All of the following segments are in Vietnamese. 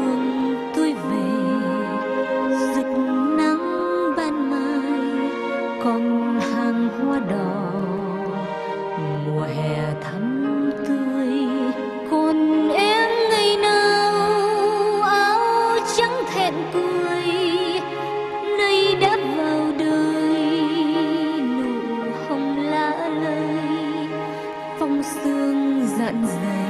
đường tôi về, rực nắng ban mai, còn hàng hoa đỏ. Mùa hè thắm tươi, còn em ngày nào áo trắng thẹn cười, nay đã vào đời, nụ hồng lá lơi, phong sương dạn dày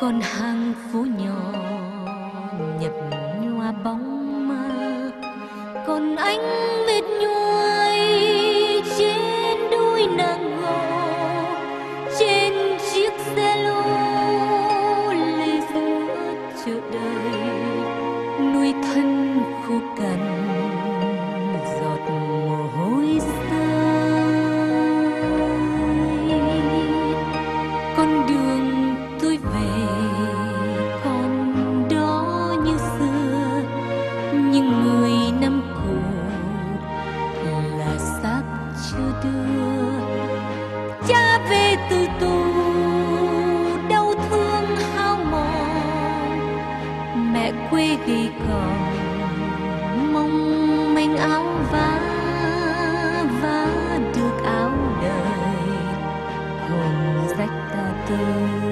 còn hàng phố nhỏ nhập nhòa bóng mơ. Còn anh mệt nhua nhưng mười năm cũ là xác chưa đưa. Cha về từ tù, đau thương hao mòn. Mẹ quê gầy còm mong manh áo vá vá được áo đời. Hồn rách ta tươi.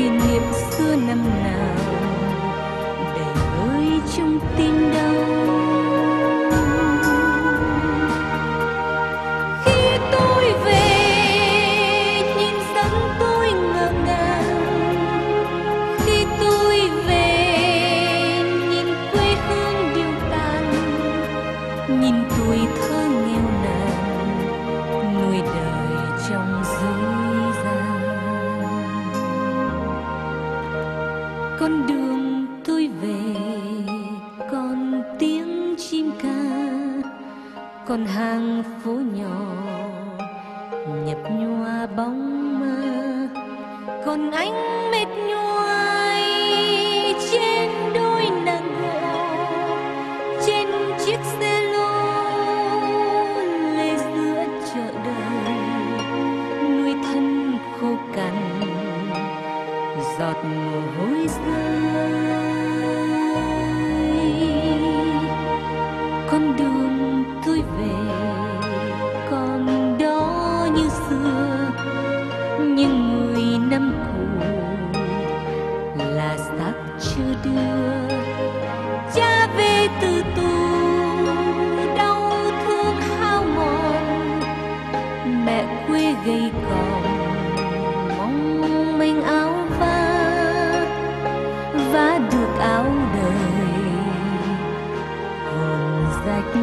Kỷ niệm xưa năm nào. Đầy vơi trong tim đau. Còn hàng phố nhỏ, nhập nhòa bóng mơ. Còn anh mệt nhoài trên đôi nàng gỗ trên chiếc xe lô lê giữa chợ đời. Nuôi thân khô cằn, giọt mồ hôi rơi. năm cũ là xác chưa đưa. Cha về từ tù, đau thương hao mòn. Mẹ quê gầy còm, mong mình áo va và được áo đời hồn rách.